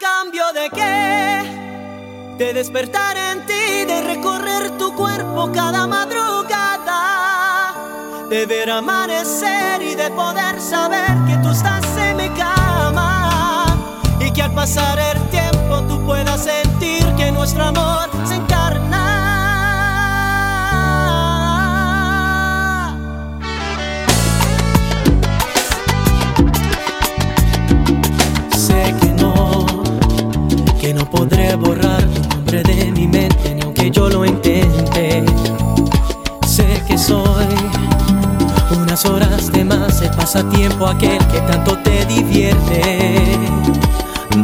cambio de qué? De despertar en ti, de recorrer tu cuerpo cada madrugada, de ver amanecer y de poder saber que tú estás en mi cama y que al pasar el tiempo tú puedas sentir que nuestro amor borrar tu nombre de mi mente, aunque yo lo intente. Sé que soy unas horas de más el pasatiempo aquel que tanto te divierte.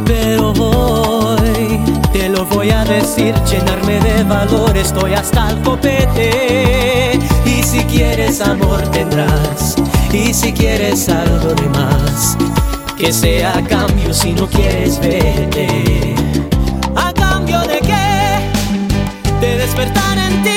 Pero hoy te lo voy a decir, llenarme de valor, estoy hasta el copete. Y si quieres amor tendrás, y si quieres algo de más, que sea cambio si no quieres verte de que te despertar en ti.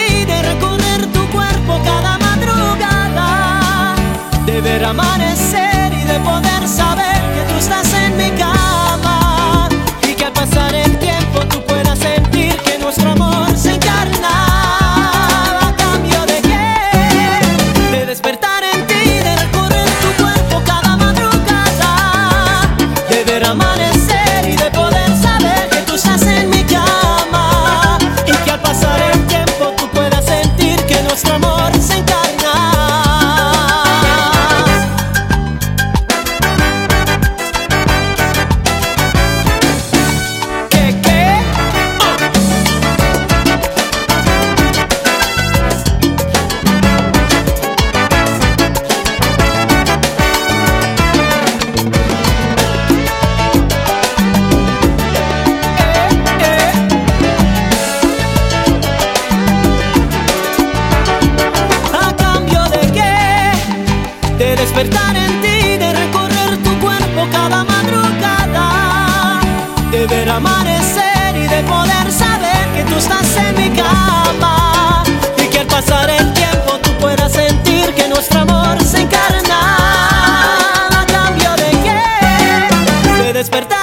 y que al pasar el tiempo tú puedas sentir que nuestro amor se encarna. A cambio de que de despertar.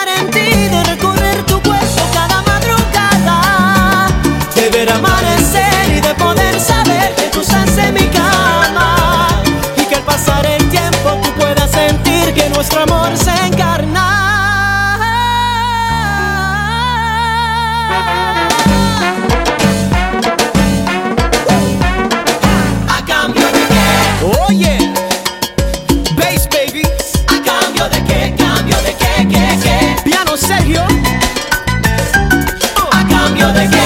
cambio de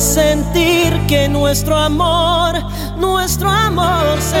sentir que nuestro amor, nuestro amor se